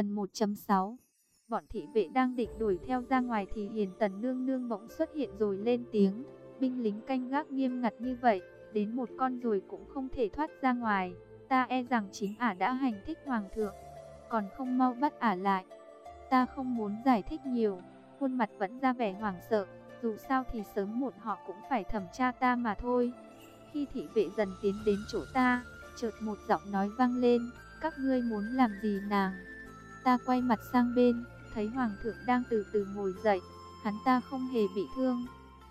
Phần 1.6 Bọn thị vệ đang định đuổi theo ra ngoài thì hiền tần nương nương bỗng xuất hiện rồi lên tiếng. Binh lính canh gác nghiêm ngặt như vậy, đến một con rồi cũng không thể thoát ra ngoài. Ta e rằng chính ả đã hành thích hoàng thượng, còn không mau bắt ả lại. Ta không muốn giải thích nhiều, khuôn mặt vẫn ra vẻ hoảng sợ, dù sao thì sớm muộn họ cũng phải thẩm tra ta mà thôi. Khi thị vệ dần tiến đến chỗ ta, chợt một giọng nói vang lên, các ngươi muốn làm gì nàng? Ta quay mặt sang bên, thấy hoàng thượng đang từ từ ngồi dậy, hắn ta không hề bị thương.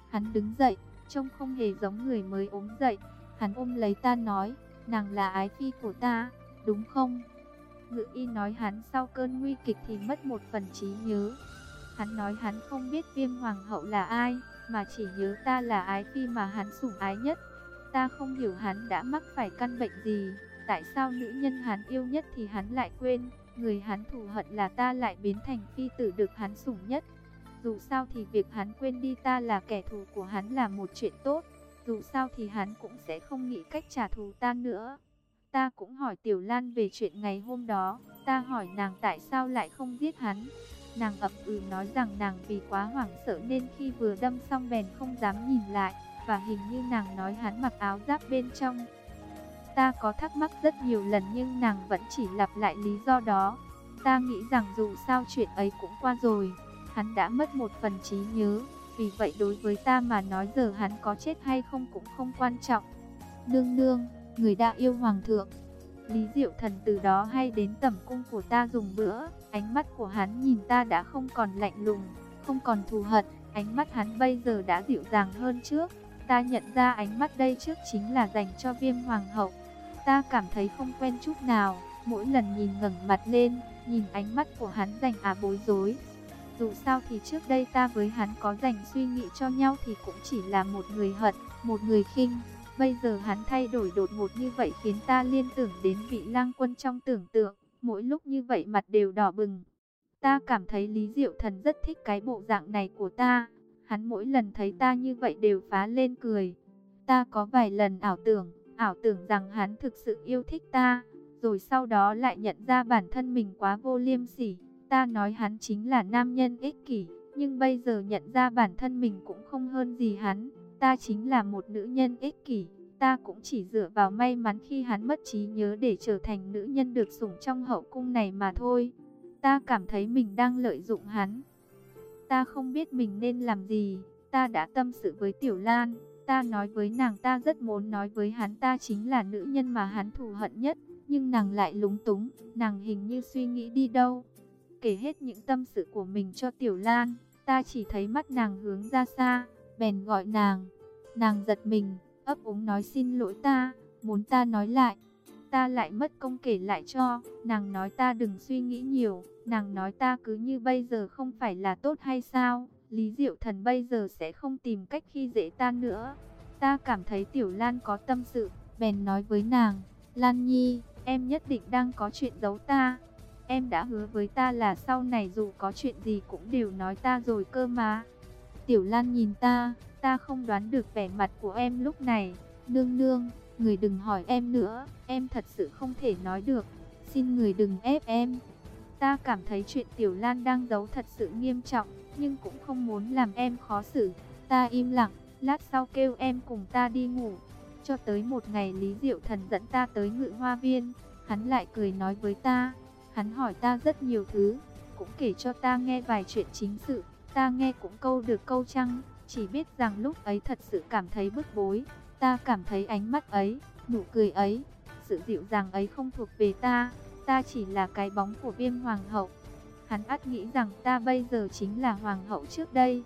Hắn đứng dậy, trông không hề giống người mới ốm dậy, hắn ôm lấy ta nói, nàng là ái phi của ta, đúng không? Ngự y nói hắn sau cơn nguy kịch thì mất một phần trí nhớ. Hắn nói hắn không biết viêm hoàng hậu là ai, mà chỉ nhớ ta là ái phi mà hắn sủng ái nhất. Ta không hiểu hắn đã mắc phải căn bệnh gì, tại sao nữ nhân hắn yêu nhất thì hắn lại quên, người hắn thù hận là ta lại biến thành phi tử được hắn sủng nhất. Dù sao thì việc hắn quên đi ta là kẻ thù của hắn là một chuyện tốt, dù sao thì hắn cũng sẽ không nghĩ cách trả thù ta nữa. Ta cũng hỏi Tiểu Lan về chuyện ngày hôm đó, ta hỏi nàng tại sao lại không giết hắn. Nàng ậm ừ nói rằng nàng vì quá hoảng sợ nên khi vừa đâm xong bèn không dám nhìn lại, và hình như nàng nói hắn mặc áo giáp bên trong. Ta có thắc mắc rất nhiều lần nhưng nàng vẫn chỉ lặp lại lý do đó. Ta nghĩ rằng dù sao chuyện ấy cũng qua rồi, hắn đã mất một phần trí nhớ, vì vậy đối với ta mà nói giờ hắn có chết hay không cũng không quan trọng. Nương nương, người đã yêu hoàng thượng. Lý Diệu Thần từ đó hay đến tẩm cung của ta dùng bữa, ánh mắt của hắn nhìn ta đã không còn lạnh lùng, không còn thù hận, ánh mắt hắn bây giờ đã dịu dàng hơn trước. Ta nhận ra ánh mắt đây trước chính là dành cho viêm hoàng hậu. Ta cảm thấy không quen chút nào, mỗi lần nhìn ngẩng mặt lên, nhìn ánh mắt của hắn dành à bối rối. Dù sao thì trước đây ta với hắn có dành suy nghĩ cho nhau thì cũng chỉ là một người hận, một người khinh. Bây giờ hắn thay đổi đột ngột như vậy khiến ta liên tưởng đến vị lang quân trong tưởng tượng, mỗi lúc như vậy mặt đều đỏ bừng. Ta cảm thấy Lý Diệu Thần rất thích cái bộ dạng này của ta, hắn mỗi lần thấy ta như vậy đều phá lên cười. Ta có vài lần ảo tưởng, ảo tưởng rằng hắn thực sự yêu thích ta, rồi sau đó lại nhận ra bản thân mình quá vô liêm sỉ. Ta nói hắn chính là nam nhân ích kỷ, nhưng bây giờ nhận ra bản thân mình cũng không hơn gì hắn. Ta chính là một nữ nhân ích kỷ, ta cũng chỉ dựa vào may mắn khi hắn mất trí nhớ để trở thành nữ nhân được sủng trong hậu cung này mà thôi. Ta cảm thấy mình đang lợi dụng hắn. Ta không biết mình nên làm gì, ta đã tâm sự với Tiểu Lan, ta nói với nàng ta rất muốn nói với hắn ta chính là nữ nhân mà hắn thù hận nhất, nhưng nàng lại lúng túng, nàng hình như suy nghĩ đi đâu. Kể hết những tâm sự của mình cho Tiểu Lan, ta chỉ thấy mắt nàng hướng ra xa, bèn gọi nàng. Nàng giật mình, ấp úng nói xin lỗi ta, muốn ta nói lại. Ta lại mất công kể lại cho, nàng nói ta đừng suy nghĩ nhiều, nàng nói ta cứ như bây giờ không phải là tốt hay sao, Lý Diệu Thần bây giờ sẽ không tìm cách khi dễ ta nữa. Ta cảm thấy Tiểu Lan có tâm sự, bèn nói với nàng, Lan Nhi, em nhất định đang có chuyện giấu ta. Em đã hứa với ta là sau này dù có chuyện gì cũng đều nói ta rồi cơ mà. Tiểu Lan nhìn ta, ta không đoán được vẻ mặt của em lúc này. Nương nương, người đừng hỏi em nữa, em thật sự không thể nói được. Xin người đừng ép em. Ta cảm thấy chuyện Tiểu Lan đang giấu thật sự nghiêm trọng, nhưng cũng không muốn làm em khó xử. Ta im lặng, lát sau kêu em cùng ta đi ngủ. Cho tới một ngày Lý Diệu Thần dẫn ta tới ngự hoa viên, hắn lại cười nói với ta. Hắn hỏi ta rất nhiều thứ, cũng kể cho ta nghe vài chuyện chính sự. Ta nghe cũng câu được câu chăng, chỉ biết rằng lúc ấy thật sự cảm thấy bức bối. Ta cảm thấy ánh mắt ấy, nụ cười ấy, sự dịu dàng ấy không thuộc về ta. Ta chỉ là cái bóng của viêm hoàng hậu. Hắn ắt nghĩ rằng ta bây giờ chính là hoàng hậu trước đây.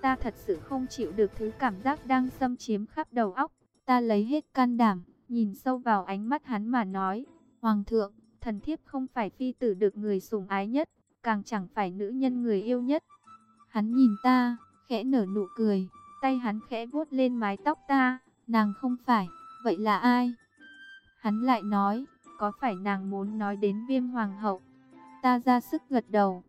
Ta thật sự không chịu được thứ cảm giác đang xâm chiếm khắp đầu óc. Ta lấy hết can đảm, nhìn sâu vào ánh mắt hắn mà nói. Hoàng thượng, thần thiếp không phải phi tử được người sủng ái nhất, càng chẳng phải nữ nhân người yêu nhất. Hắn nhìn ta, khẽ nở nụ cười, tay hắn khẽ vuốt lên mái tóc ta, nàng không phải, vậy là ai? Hắn lại nói, có phải nàng muốn nói đến viêm hoàng hậu? Ta ra sức gật đầu,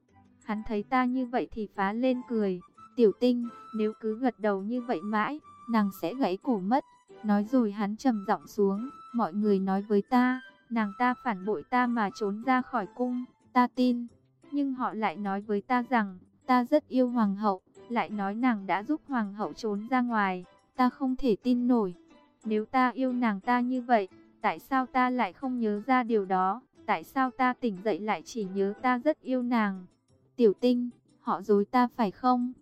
hắn thấy ta như vậy thì phá lên cười, tiểu tinh, nếu cứ gật đầu như vậy mãi, nàng sẽ gãy cổ mất. Nói rồi hắn trầm giọng xuống, mọi người nói với ta, nàng ta phản bội ta mà trốn ra khỏi cung, ta tin. Nhưng họ lại nói với ta rằng, ta rất yêu hoàng hậu, lại nói nàng đã giúp hoàng hậu trốn ra ngoài, ta không thể tin nổi. Nếu ta yêu nàng ta như vậy, tại sao ta lại không nhớ ra điều đó? Tại sao ta tỉnh dậy lại chỉ nhớ ta rất yêu nàng? Tiểu tinh, họ dối ta phải không?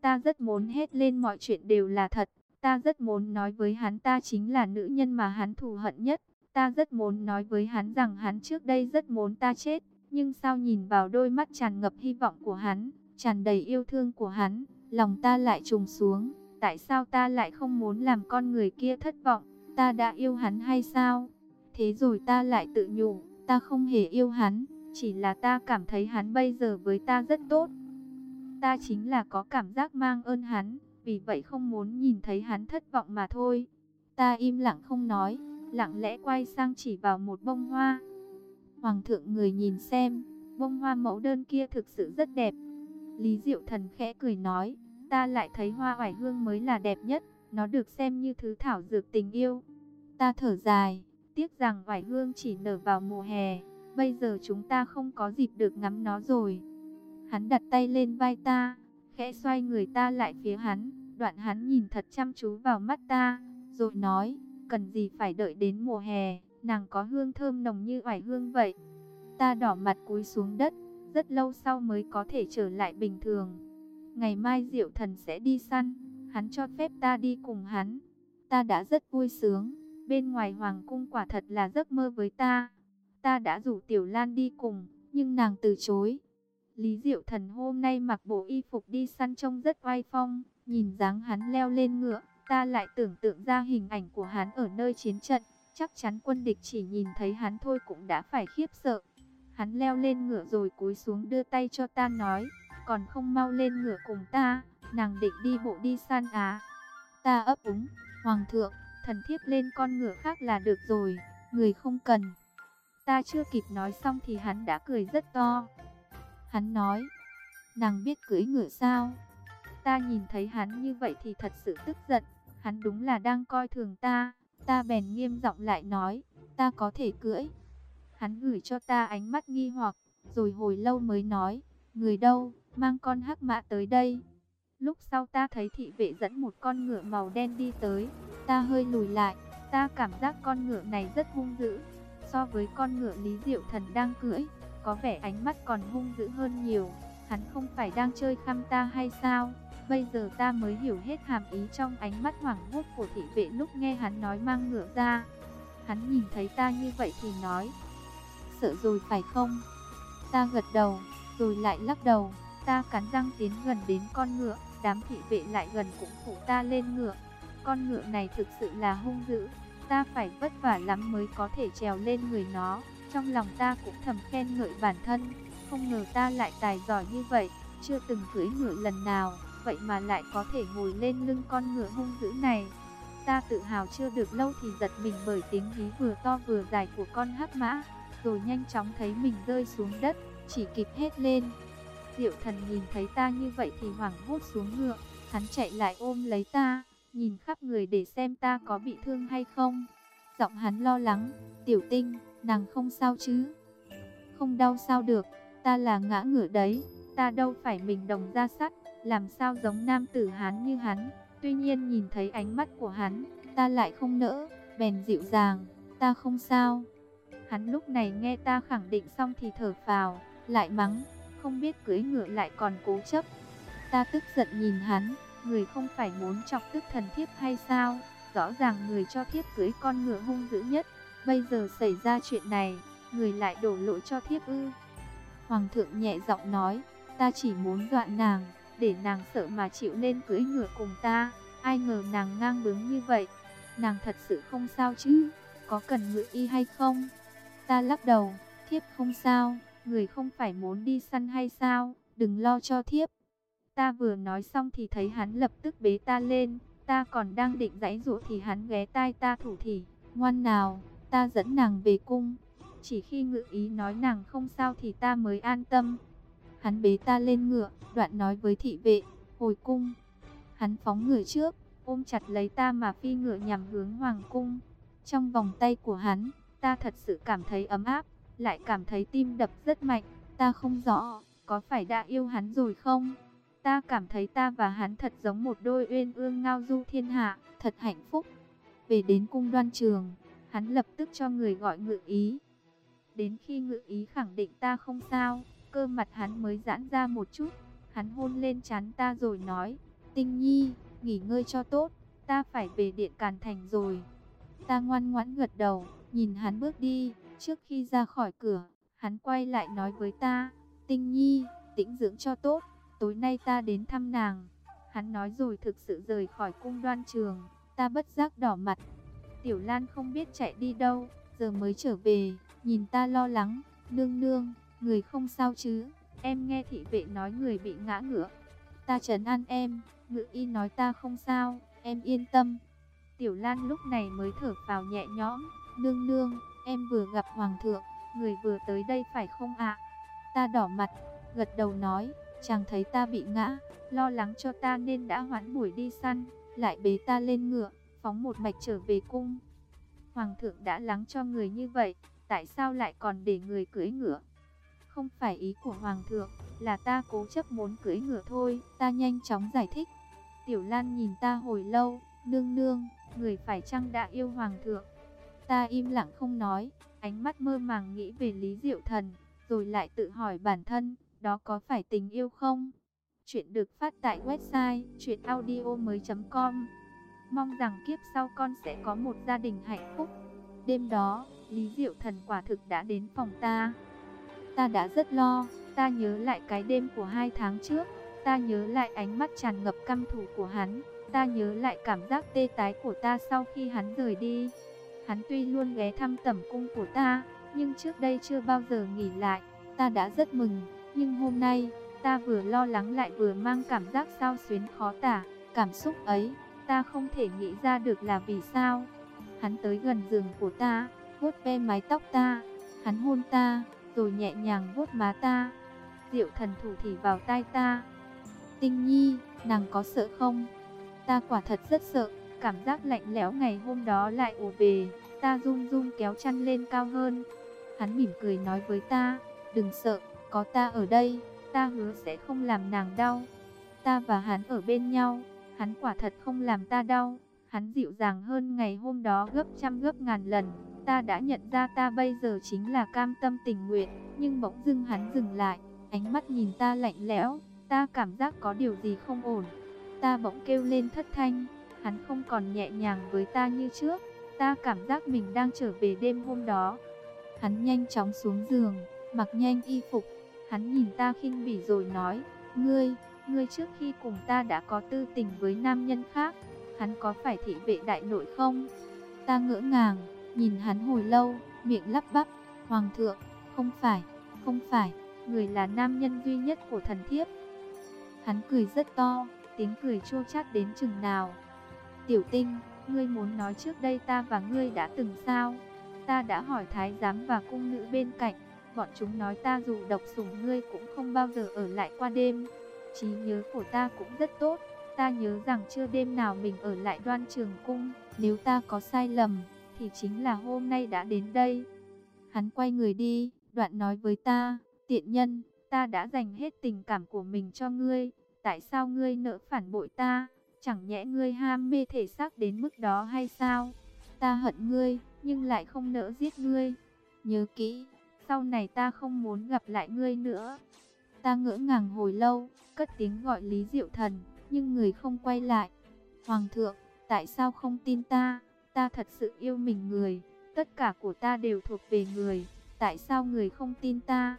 Ta rất muốn hết lên mọi chuyện đều là thật. Ta rất muốn nói với hắn ta chính là nữ nhân mà hắn thù hận nhất. Ta rất muốn nói với hắn rằng hắn trước đây rất muốn ta chết. Nhưng sao nhìn vào đôi mắt tràn ngập hy vọng của hắn, tràn đầy yêu thương của hắn, lòng ta lại trùng xuống. Tại sao ta lại không muốn làm con người kia thất vọng? Ta đã yêu hắn hay sao? Thế rồi ta lại tự nhủ, ta không hề yêu hắn, chỉ là ta cảm thấy hắn bây giờ với ta rất tốt. Ta chính là có cảm giác mang ơn hắn, vì vậy không muốn nhìn thấy hắn thất vọng mà thôi. Ta im lặng không nói, lặng lẽ quay sang chỉ vào một bông hoa. Hoàng thượng người nhìn xem, bông hoa mẫu đơn kia thực sự rất đẹp. Lý Diệu Thần khẽ cười nói, ta lại thấy hoa oải hương mới là đẹp nhất, nó được xem như thứ thảo dược tình yêu. Ta thở dài, tiếc rằng oải hương chỉ nở vào mùa hè, bây giờ chúng ta không có dịp được ngắm nó rồi. Hắn đặt tay lên vai ta, khẽ xoay người ta lại phía hắn, đoạn hắn nhìn thật chăm chú vào mắt ta, rồi nói, cần gì phải đợi đến mùa hè, nàng có hương thơm nồng như oải hương vậy. Ta đỏ mặt cúi xuống đất, rất lâu sau mới có thể trở lại bình thường. Ngày mai Diệu Thần sẽ đi săn, hắn cho phép ta đi cùng hắn. Ta đã rất vui sướng, bên ngoài hoàng cung quả thật là giấc mơ với ta. Ta đã rủ Tiểu Lan đi cùng, nhưng nàng từ chối. Lý Diệu Thần hôm nay mặc bộ y phục đi săn trông rất oai phong, nhìn dáng hắn leo lên ngựa, ta lại tưởng tượng ra hình ảnh của hắn ở nơi chiến trận, chắc chắn quân địch chỉ nhìn thấy hắn thôi cũng đã phải khiếp sợ. Hắn leo lên ngựa rồi cúi xuống đưa tay cho ta nói, còn không mau lên ngựa cùng ta, nàng định đi bộ đi săn á. Ta ấp úng, hoàng thượng, thần thiếp lên con ngựa khác là được rồi, người không cần. Ta chưa kịp nói xong thì hắn đã cười rất to. Hắn nói, nàng biết cưỡi ngựa sao? Ta nhìn thấy hắn như vậy thì thật sự tức giận, hắn đúng là đang coi thường ta. Ta bèn nghiêm giọng lại nói, ta có thể cưỡi. Hắn gửi cho ta ánh mắt nghi hoặc, rồi hồi lâu mới nói, người đâu, mang con hắc mã tới đây. Lúc sau ta thấy thị vệ dẫn một con ngựa màu đen đi tới, ta hơi lùi lại, ta cảm giác con ngựa này rất hung dữ. So với con ngựa Lý Diệu Thần đang cưỡi, có vẻ ánh mắt còn hung dữ hơn nhiều. Hắn không phải đang chơi khăm ta hay sao? Bây giờ ta mới hiểu hết hàm ý trong ánh mắt hoảng hốt của thị vệ lúc nghe hắn nói mang ngựa ra. Hắn nhìn thấy ta như vậy thì nói, sợ rồi phải không? Ta gật đầu, rồi lại lắc đầu, ta cắn răng tiến gần đến con ngựa, đám thị vệ lại gần cũng phụ ta lên ngựa. Con ngựa này thực sự là hung dữ, ta phải vất vả lắm mới có thể trèo lên người nó. Trong lòng ta cũng thầm khen ngợi bản thân, không ngờ ta lại tài giỏi như vậy, chưa từng cưỡi ngựa lần nào, vậy mà lại có thể ngồi lên lưng con ngựa hung dữ này. Ta tự hào chưa được lâu thì giật mình bởi tiếng hí vừa to vừa dài của con hắc mã, rồi nhanh chóng thấy mình rơi xuống đất, chỉ kịp hét lên. Diệu thần nhìn thấy ta như vậy thì hoảng hốt xuống ngựa, hắn chạy lại ôm lấy ta, nhìn khắp người để xem ta có bị thương hay không. Giọng hắn lo lắng, tiểu tinh, nàng không sao chứ? Không đau sao được, ta là ngã ngửa đấy, ta đâu phải mình đồng ra sắt, làm sao giống nam tử hán như hắn. Tuy nhiên nhìn thấy ánh mắt của hắn, ta lại không nỡ, bèn dịu dàng, ta không sao. Hắn lúc này nghe ta khẳng định xong thì thở phào, lại mắng, không biết cưới ngựa lại còn cố chấp. Ta tức giận nhìn hắn, người không phải muốn chọc tức thần thiếp hay sao? Rõ ràng người cho thiếp cưới con ngựa hung dữ nhất, bây giờ xảy ra chuyện này, người lại đổ lỗi cho thiếp ư. Hoàng thượng nhẹ giọng nói, ta chỉ muốn dọa nàng, để nàng sợ mà chịu nên cưới ngựa cùng ta. Ai ngờ nàng ngang bướng như vậy, nàng thật sự không sao chứ, có cần ngựa y hay không? Ta lắc đầu, thiếp không sao, người không phải muốn đi săn hay sao, đừng lo cho thiếp. Ta vừa nói xong thì thấy hắn lập tức bế ta lên, ta còn đang định giãy dụa thì hắn ghé tai ta thủ thỉ, ngoan nào, ta dẫn nàng về cung. Chỉ khi ngự ý nói nàng không sao thì ta mới an tâm. Hắn bế ta lên ngựa, đoạn nói với thị vệ, hồi cung. Hắn phóng người trước, ôm chặt lấy ta mà phi ngựa nhằm hướng hoàng cung. Trong vòng tay của hắn, ta thật sự cảm thấy ấm áp, lại cảm thấy tim đập rất mạnh. Ta không rõ, có phải đã yêu hắn rồi không? Ta cảm thấy ta và hắn thật giống một đôi uyên ương ngao du thiên hạ, thật hạnh phúc. Về đến cung đoan trường, hắn lập tức cho người gọi ngự ý. Đến khi ngự ý khẳng định ta không sao, cơ mặt hắn mới giãn ra một chút. Hắn hôn lên chán ta rồi nói, tinh nhi, nghỉ ngơi cho tốt, ta phải về điện Càn Thành rồi. Ta ngoan ngoãn gật đầu, nhìn hắn bước đi, trước khi ra khỏi cửa, hắn quay lại nói với ta, tinh nhi, tĩnh dưỡng cho tốt, tối nay ta đến thăm nàng. Hắn nói rồi thực sự rời khỏi cung đoan trường, ta bất giác đỏ mặt. Tiểu Lan không biết chạy đi đâu, giờ mới trở về, nhìn ta lo lắng, nương nương, người không sao chứ, em nghe thị vệ nói người bị ngã ngựa. Ta trấn an em, ngự y nói ta không sao, em yên tâm. Tiểu Lan lúc này mới thở vào nhẹ nhõm, nương nương, em vừa gặp hoàng thượng, người vừa tới đây phải không ạ? Ta đỏ mặt, gật đầu nói, chàng thấy ta bị ngã, lo lắng cho ta nên đã hoãn buổi đi săn, lại bế ta lên ngựa, phóng một mạch trở về cung. Hoàng thượng đã lắng cho người như vậy, tại sao lại còn để người cưỡi ngựa? Không phải ý của Hoàng thượng, là ta cố chấp muốn cưỡi ngựa thôi, ta nhanh chóng giải thích. Tiểu Lan nhìn ta hồi lâu, nương nương, người phải chăng đã yêu Hoàng thượng? Ta im lặng không nói, ánh mắt mơ màng nghĩ về Lý Diệu Thần, rồi lại tự hỏi bản thân, đó có phải tình yêu không? Chuyện được phát tại website chuyenaudio.com Mong rằng kiếp sau con sẽ có một gia đình hạnh phúc. Đêm đó, Lý Diệu Thần quả thực đã đến phòng ta. Ta đã rất lo, ta nhớ lại cái đêm của hai tháng trước, ta nhớ lại ánh mắt tràn ngập căm thù của hắn, ta nhớ lại cảm giác tê tái của ta sau khi hắn rời đi. Hắn tuy luôn ghé thăm tẩm cung của ta, nhưng trước đây chưa bao giờ nghỉ lại, ta đã rất mừng, nhưng hôm nay, ta vừa lo lắng lại vừa mang cảm giác sao xuyến khó tả, cảm xúc ấy, ta không thể nghĩ ra được là vì sao. Hắn tới gần giường của ta, vuốt ve mái tóc ta, hắn hôn ta, rồi nhẹ nhàng vuốt má ta. Diệu thần thủ thì vào tai ta. Tinh nhi, nàng có sợ không? Ta quả thật rất sợ, cảm giác lạnh lẽo ngày hôm đó lại ùa về. Ta run run kéo chăn lên cao hơn. Hắn mỉm cười nói với ta, đừng sợ, có ta ở đây, ta hứa sẽ không làm nàng đau. Ta và hắn ở bên nhau, hắn quả thật không làm ta đau. Hắn dịu dàng hơn ngày hôm đó gấp trăm gấp ngàn lần. Ta đã nhận ra ta bây giờ chính là cam tâm tình nguyện, nhưng bỗng dưng hắn dừng lại, ánh mắt nhìn ta lạnh lẽo, ta cảm giác có điều gì không ổn. Ta bỗng kêu lên thất thanh, hắn không còn nhẹ nhàng với ta như trước, ta cảm giác mình đang trở về đêm hôm đó. Hắn nhanh chóng xuống giường, mặc nhanh y phục, hắn nhìn ta khinh bỉ rồi nói, ngươi, ngươi trước khi cùng ta đã có tư tình với nam nhân khác, hắn có phải thị vệ đại nội không? Ta ngỡ ngàng, nhìn hắn hồi lâu, miệng lắp bắp, Hoàng thượng, không phải, không phải, người là nam nhân duy nhất của thần thiếp. Hắn cười rất to, tiếng cười chua chát đến chừng nào. Tiểu tinh, ngươi muốn nói trước đây ta và ngươi đã từng sao? Ta đã hỏi thái giám và cung nữ bên cạnh, bọn chúng nói ta dù độc sủng ngươi cũng không bao giờ ở lại qua đêm. Trí nhớ của ta cũng rất tốt, ta nhớ rằng chưa đêm nào mình ở lại đoan trường cung, nếu ta có sai lầm, thì chính là hôm nay đã đến đây. Hắn quay người đi, đoạn nói với ta, tiện nhân, ta đã dành hết tình cảm của mình cho ngươi, tại sao ngươi nỡ phản bội ta, chẳng nhẽ ngươi ham mê thể xác đến mức đó hay sao? Ta hận ngươi, nhưng lại không nỡ giết ngươi. Nhớ kỹ, sau này ta không muốn gặp lại ngươi nữa. Ta ngỡ ngàng hồi lâu, cất tiếng gọi Lý Diệu Thần, nhưng người không quay lại. Hoàng thượng, tại sao không tin ta? Ta thật sự yêu mình người, tất cả của ta đều thuộc về người, tại sao người không tin ta?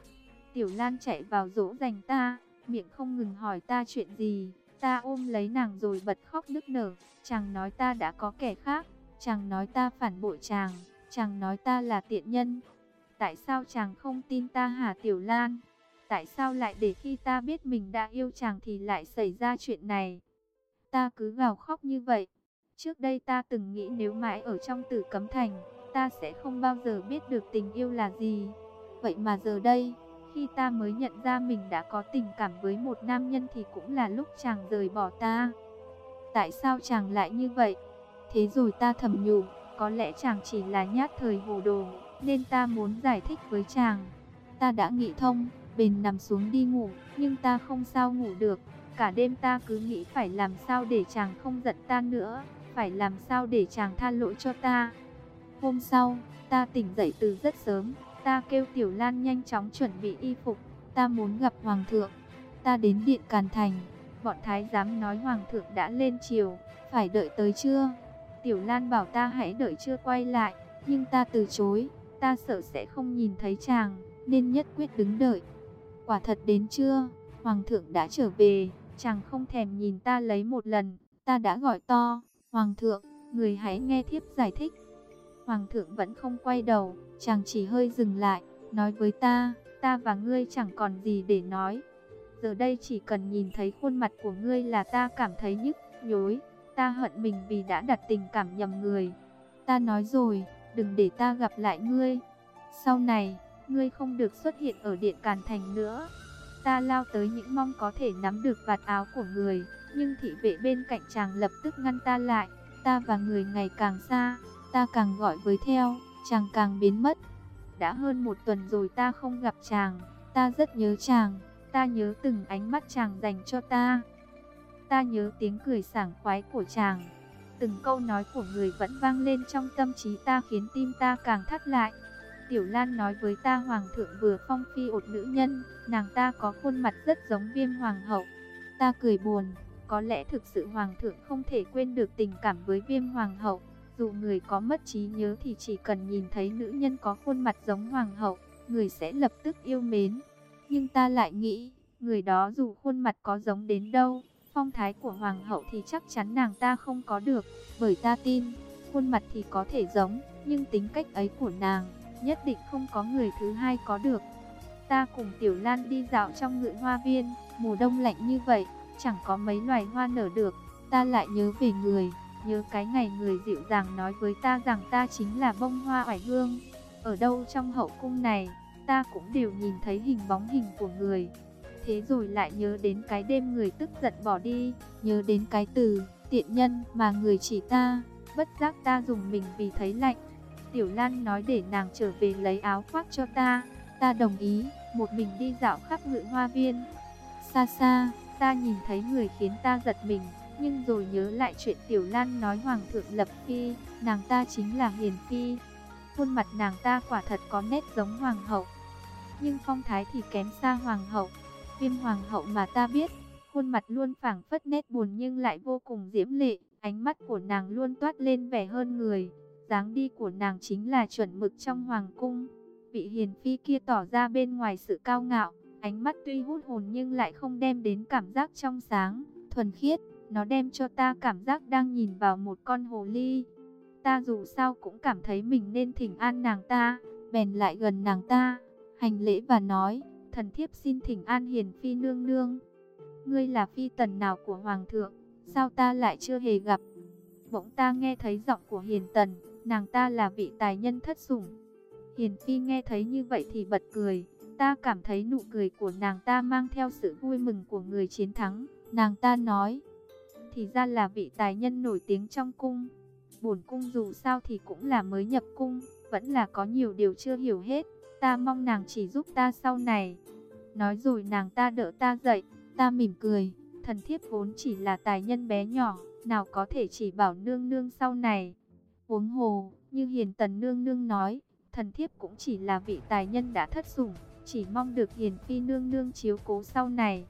Tiểu Lan chạy vào dỗ dành ta, miệng không ngừng hỏi ta chuyện gì. Ta ôm lấy nàng rồi bật khóc nức nở, chàng nói ta đã có kẻ khác, chàng nói ta phản bội chàng, chàng nói ta là tiện nhân. Tại sao chàng không tin ta hả Tiểu Lan? Tại sao lại để khi ta biết mình đã yêu chàng thì lại xảy ra chuyện này? Ta cứ gào khóc như vậy. Trước đây ta từng nghĩ nếu mãi ở trong tử cấm thành, ta sẽ không bao giờ biết được tình yêu là gì. Vậy mà giờ đây, khi ta mới nhận ra mình đã có tình cảm với một nam nhân thì cũng là lúc chàng rời bỏ ta. Tại sao chàng lại như vậy? Thế rồi ta thầm nhủ, có lẽ chàng chỉ là nhát thời hồ đồ, nên ta muốn giải thích với chàng. Ta đã nghĩ thông, bền nằm xuống đi ngủ, nhưng ta không sao ngủ được. Cả đêm ta cứ nghĩ phải làm sao để chàng không giận ta nữa, phải làm sao để chàng tha lỗi cho ta. Hôm sau, ta tỉnh dậy từ rất sớm, ta kêu Tiểu Lan nhanh chóng chuẩn bị y phục, ta muốn gặp Hoàng thượng. Ta đến Điện Càn Thành, bọn Thái giám nói Hoàng thượng đã lên chiều, phải đợi tới trưa. Tiểu Lan bảo ta hãy đợi trưa quay lại, nhưng ta từ chối, ta sợ sẽ không nhìn thấy chàng, nên nhất quyết đứng đợi. Quả thật đến trưa Hoàng thượng đã trở về, chàng không thèm nhìn ta lấy một lần, ta đã gọi to, Hoàng thượng, người hãy nghe thiếp giải thích. Hoàng thượng vẫn không quay đầu, chàng chỉ hơi dừng lại, nói với ta, ta và ngươi chẳng còn gì để nói. Giờ đây chỉ cần nhìn thấy khuôn mặt của ngươi là ta cảm thấy nhức, nhối, ta hận mình vì đã đặt tình cảm nhầm người. Ta nói rồi, đừng để ta gặp lại ngươi. Sau này, ngươi không được xuất hiện ở điện Càn Thành nữa. Ta lao tới những mong có thể nắm được vạt áo của người, nhưng thị vệ bên cạnh chàng lập tức ngăn ta lại. Ta và người ngày càng xa, ta càng gọi với theo, chàng càng biến mất. Đã hơn một tuần rồi ta không gặp chàng, ta rất nhớ chàng, ta nhớ từng ánh mắt chàng dành cho ta. Ta nhớ tiếng cười sảng khoái của chàng. Từng câu nói của người vẫn vang lên trong tâm trí ta khiến tim ta càng thắt lại. Tiểu Lan nói với ta hoàng thượng vừa phong phi ột nữ nhân, nàng ta có khuôn mặt rất giống viêm hoàng hậu. Ta cười buồn, có lẽ thực sự hoàng thượng không thể quên được tình cảm với viêm hoàng hậu. Dù người có mất trí nhớ thì chỉ cần nhìn thấy nữ nhân có khuôn mặt giống hoàng hậu, người sẽ lập tức yêu mến. Nhưng ta lại nghĩ, người đó dù khuôn mặt có giống đến đâu, phong thái của hoàng hậu thì chắc chắn nàng ta không có được, bởi ta tin, khuôn mặt thì có thể giống, nhưng tính cách ấy của nàng, nhất định không có người thứ hai có được. Ta cùng Tiểu Lan đi dạo trong ngự hoa viên, mùa đông lạnh như vậy, chẳng có mấy loài hoa nở được, ta lại nhớ về người, nhớ cái ngày người dịu dàng nói với ta rằng ta chính là bông hoa oải hương. Ở đâu trong hậu cung này, ta cũng đều nhìn thấy hình bóng hình của người. Thế rồi lại nhớ đến cái đêm người tức giận bỏ đi, nhớ đến cái từ tiện nhân mà người chỉ ta, bất giác ta dùng mình vì thấy lạnh. Tiểu Lan nói để nàng trở về lấy áo khoác cho ta, ta đồng ý, một mình đi dạo khắp ngự hoa viên. Xa xa, ta nhìn thấy người khiến ta giật mình, nhưng rồi nhớ lại chuyện Tiểu Lan nói Hoàng thượng lập phi, nàng ta chính là Hiền Phi. Khuôn mặt nàng ta quả thật có nét giống Hoàng hậu, nhưng phong thái thì kém xa Hoàng hậu. Viêm Hoàng hậu mà ta biết, khuôn mặt luôn phảng phất nét buồn nhưng lại vô cùng diễm lệ, ánh mắt của nàng luôn toát lên vẻ hơn người. dáng đi của nàng chính là chuẩn mực trong Hoàng cung. Vị Hiền Phi kia tỏ ra bên ngoài sự cao ngạo, ánh mắt tuy hút hồn nhưng lại không đem đến cảm giác trong sáng, thuần khiết. Nó đem cho ta cảm giác đang nhìn vào một con hồ ly. Ta dù sao cũng cảm thấy mình nên thỉnh an nàng ta, bèn lại gần nàng ta, hành lễ và nói, thần thiếp xin thỉnh an hiền phi nương nương. Ngươi là phi tần nào của hoàng thượng, sao ta lại chưa hề gặp? Bỗng ta nghe thấy giọng của hiền tần, nàng ta là vị tài nhân thất sủng. Hiền phi nghe thấy như vậy thì bật cười, ta cảm thấy nụ cười của nàng ta mang theo sự vui mừng của người chiến thắng. Nàng ta nói, thì ra là vị tài nhân nổi tiếng trong cung. Bổn cung dù sao thì cũng là mới nhập cung, vẫn là có nhiều điều chưa hiểu hết. Ta mong nàng chỉ giúp ta sau này. Nói rồi nàng ta đỡ ta dậy, ta mỉm cười. Thần thiếp vốn chỉ là tài nhân bé nhỏ, nào có thể chỉ bảo nương nương sau này. Uống hồ, như hiền tần nương nương nói, thần thiếp cũng chỉ là vị tài nhân đã thất sủng, chỉ mong được hiền phi nương nương chiếu cố sau này.